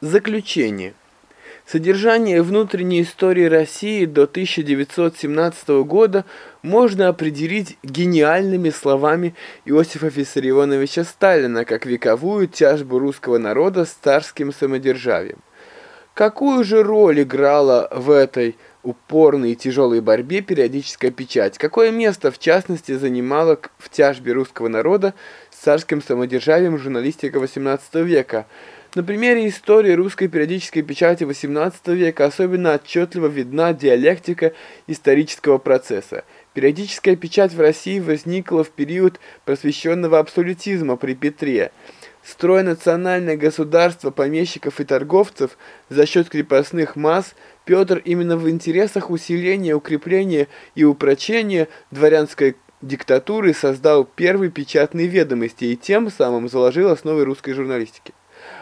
Заключение. Содержание внутренней истории России до 1917 года можно определить гениальными словами Иосифа Виссарионовича Сталина как вековую тяжбу русского народа с царским самодержавием. Какую же роль играла в этой упорной и тяжелой борьбе периодическая печать? Какое место, в частности, занимала в тяжбе русского народа с царским самодержавием журналистика XVIII века – на примере истории русской периодической печати XVIII века особенно отчетливо видна диалектика исторического процесса. Периодическая печать в России возникла в период просвещенного абсолютизма при Петре. Строя национальное государство помещиков и торговцев за счет крепостных масс, Петр именно в интересах усиления, укрепления и упрочения дворянской диктатуры создал первые печатные ведомости и тем самым заложил основы русской журналистики.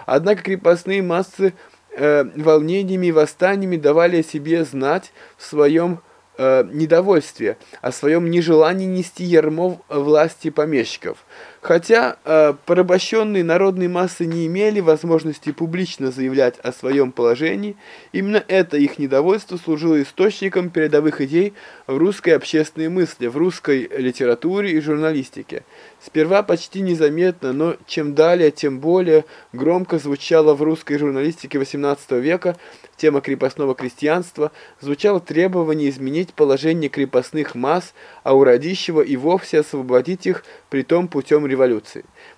Однако крепостные массы э, волнениями и восстаниями давали о себе знать в своем э, недовольстве, о своем нежелании нести ярмо власти помещиков. Хотя э, порабощенные народные массы не имели возможности публично заявлять о своем положении, именно это их недовольство служило источником передовых идей в русской общественной мысли, в русской литературе и журналистике. Сперва почти незаметно, но чем далее, тем более громко звучало в русской журналистике XVIII века тема крепостного крестьянства, звучало требование изменить положение крепостных масс, а у Радищева и вовсе освободить их, притом путем революции.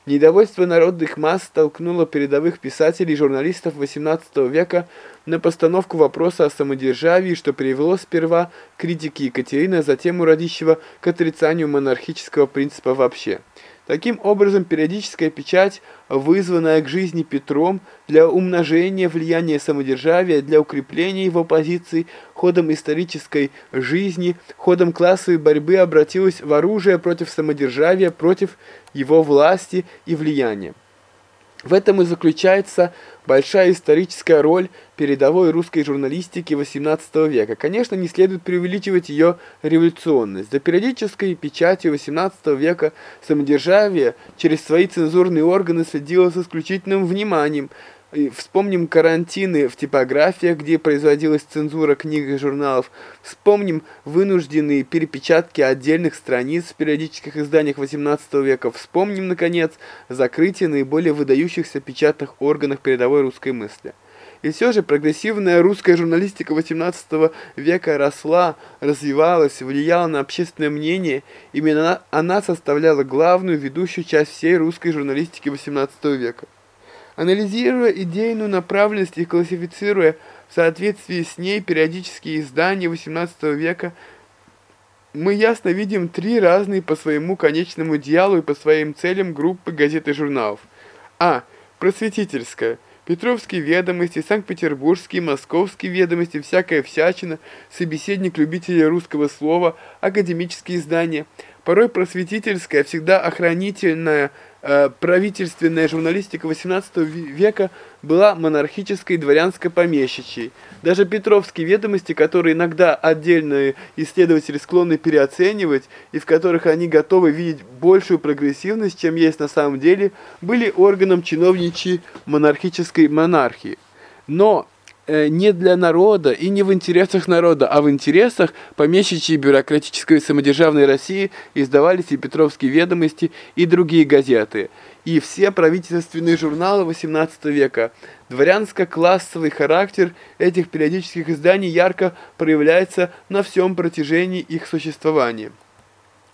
Недовольство народных масс столкнуло передовых писателей и журналистов XVIII века на постановку вопроса о самодержавии, что привело сперва к критике Екатерины, а затем у Радищева к отрицанию монархического принципа вообще. Таким образом, периодическая печать, вызванная к жизни Петром для умножения влияния самодержавия, для укрепления его позиций, ходом исторической жизни, ходом классовой борьбы обратилась в оружие против самодержавия, против его власти и влияния. В этом и заключается большая историческая роль передовой русской журналистики XVIII века. Конечно, не следует преувеличивать ее революционность. За периодической печатью XVIII века самодержавие через свои цензурные органы следило с исключительным вниманием, Вспомним карантины в типографиях, где производилась цензура книг и журналов. Вспомним вынужденные перепечатки отдельных страниц в периодических изданиях XVIII века. Вспомним, наконец, закрытие наиболее выдающихся печатных органов передовой русской мысли. И все же прогрессивная русская журналистика XVIII века росла, развивалась, влияла на общественное мнение. Именно она составляла главную ведущую часть всей русской журналистики XVIII века. Анализируя идейную направленность и классифицируя в соответствии с ней периодические издания XVIII века, мы ясно видим три разные по своему конечному идеалу и по своим целям группы газет и журналов. А. Просветительская. Петровские ведомости, Санкт-Петербургские, Московские ведомости, всякая всячина, собеседник любителей русского слова, академические издания. Порой просветительская, всегда охранительная, правительственная журналистика XVIII века была монархической дворянской помещичьей. Даже Петровские ведомости, которые иногда отдельные исследователи склонны переоценивать и в которых они готовы видеть большую прогрессивность, чем есть на самом деле, были органом чиновничьей монархической монархии. Но Э, не для народа и не в интересах народа, а в интересах помещичьей бюрократической самодержавной России издавались и Петровские ведомости, и другие газеты, и все правительственные журналы XVIII века. Дворянско-классовый характер этих периодических изданий ярко проявляется на всем протяжении их существования.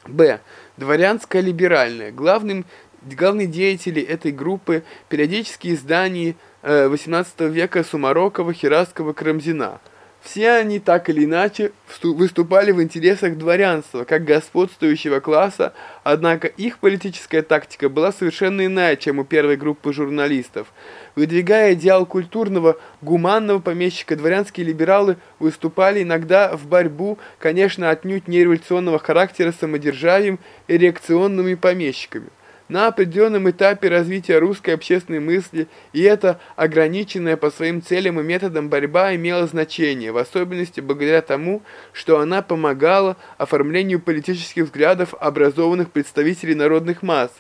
Б. Дворянско-либеральное. Главным главные деятели этой группы периодические издания XVIII э, века Сумарокова, Хераскова, Карамзина. Все они так или иначе выступали в интересах дворянства, как господствующего класса, однако их политическая тактика была совершенно иная, чем у первой группы журналистов. Выдвигая идеал культурного, гуманного помещика, дворянские либералы выступали иногда в борьбу, конечно, отнюдь не революционного характера с самодержавием и реакционными помещиками на определенном этапе развития русской общественной мысли, и эта ограниченная по своим целям и методам борьба имела значение, в особенности благодаря тому, что она помогала оформлению политических взглядов образованных представителей народных масс,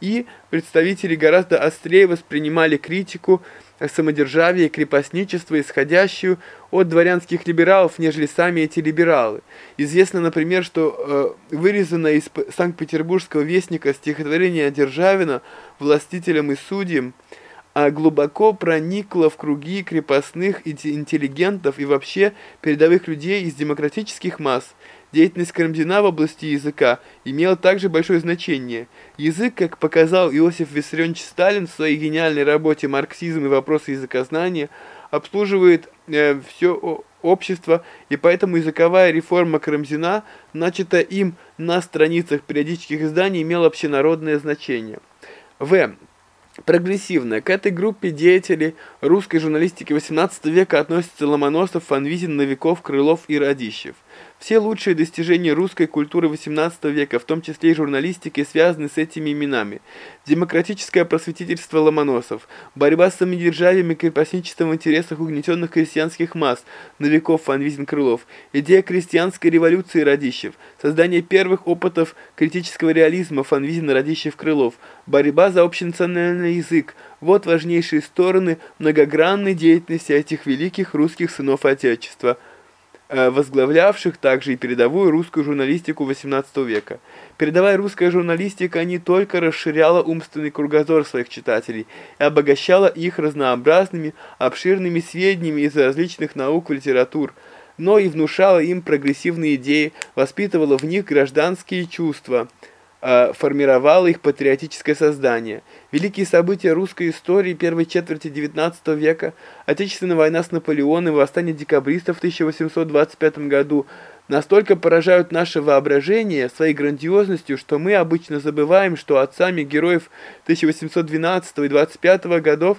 и представители гораздо острее воспринимали критику самодержавия и крепостничества, исходящую от дворянских либералов, нежели сами эти либералы. Известно, например, что э, вырезано из Санкт-Петербургского вестника стихотворение Державина «Властителям и судьям», а глубоко проникло в круги крепостных интеллигентов и вообще передовых людей из демократических масс. Деятельность Карамзина в области языка имела также большое значение. Язык, как показал Иосиф Виссарионович Сталин в своей гениальной работе «Марксизм и вопросы языкознания», обслуживает э, все общество, и поэтому языковая реформа Карамзина, начатая им на страницах периодических изданий, имела общенародное значение. В. Прогрессивная. К этой группе деятелей русской журналистики XVIII века относятся Ломоносов, Фанвизин, Новиков, Крылов и Радищев. Все лучшие достижения русской культуры XVIII века, в том числе и журналистики, связаны с этими именами. Демократическое просветительство Ломоносов, борьба с самодержавием и крепостничеством в интересах угнетенных крестьянских масс, Новиков, Фанвизин, Крылов, идея крестьянской революции Радищев, создание первых опытов критического реализма Фанвизин, Радищев, Крылов, борьба за общенациональный язык, вот важнейшие стороны многогранной деятельности этих великих русских сынов Отечества – возглавлявших также и передовую русскую журналистику XVIII века. Передовая русская журналистика не только расширяла умственный кругозор своих читателей и обогащала их разнообразными, обширными сведениями из различных наук и литератур, но и внушала им прогрессивные идеи, воспитывала в них гражданские чувства – Э, формировало их патриотическое создание. Великие события русской истории первой четверти XIX века, Отечественная война с Наполеоном и восстание декабристов в 1825 году настолько поражают наше воображение своей грандиозностью, что мы обычно забываем, что отцами героев 1812 и 25 годов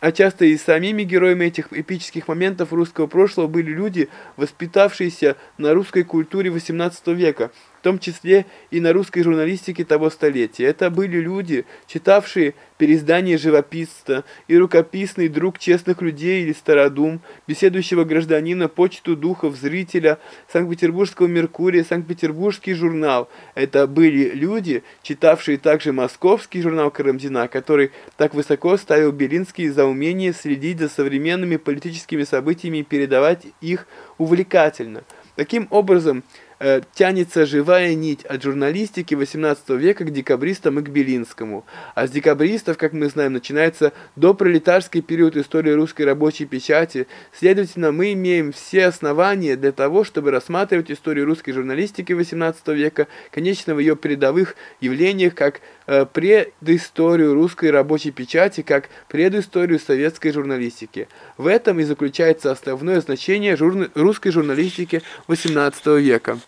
а часто и самими героями этих эпических моментов русского прошлого были люди, воспитавшиеся на русской культуре XVIII века, том числе и на русской журналистике того столетия. Это были люди, читавшие переиздание живописца и рукописный друг честных людей или стародум, беседующего гражданина, почту духов, зрителя, Санкт-Петербургского Меркурия, Санкт-Петербургский журнал. Это были люди, читавшие также московский журнал Карамзина, который так высоко ставил Белинский за умение следить за современными политическими событиями и передавать их увлекательно. Таким образом, э, тянется живая нить от журналистики XVIII века к декабристам и к Белинскому. А с декабристов, как мы знаем, начинается допролетарский период истории русской рабочей печати. Следовательно, мы имеем все основания для того, чтобы рассматривать историю русской журналистики XVIII века, конечно, в ее передовых явлениях, как э, предысторию русской рабочей печати, как предысторию советской журналистики. В этом и заключается основное значение журна русской журналистики XVIII века.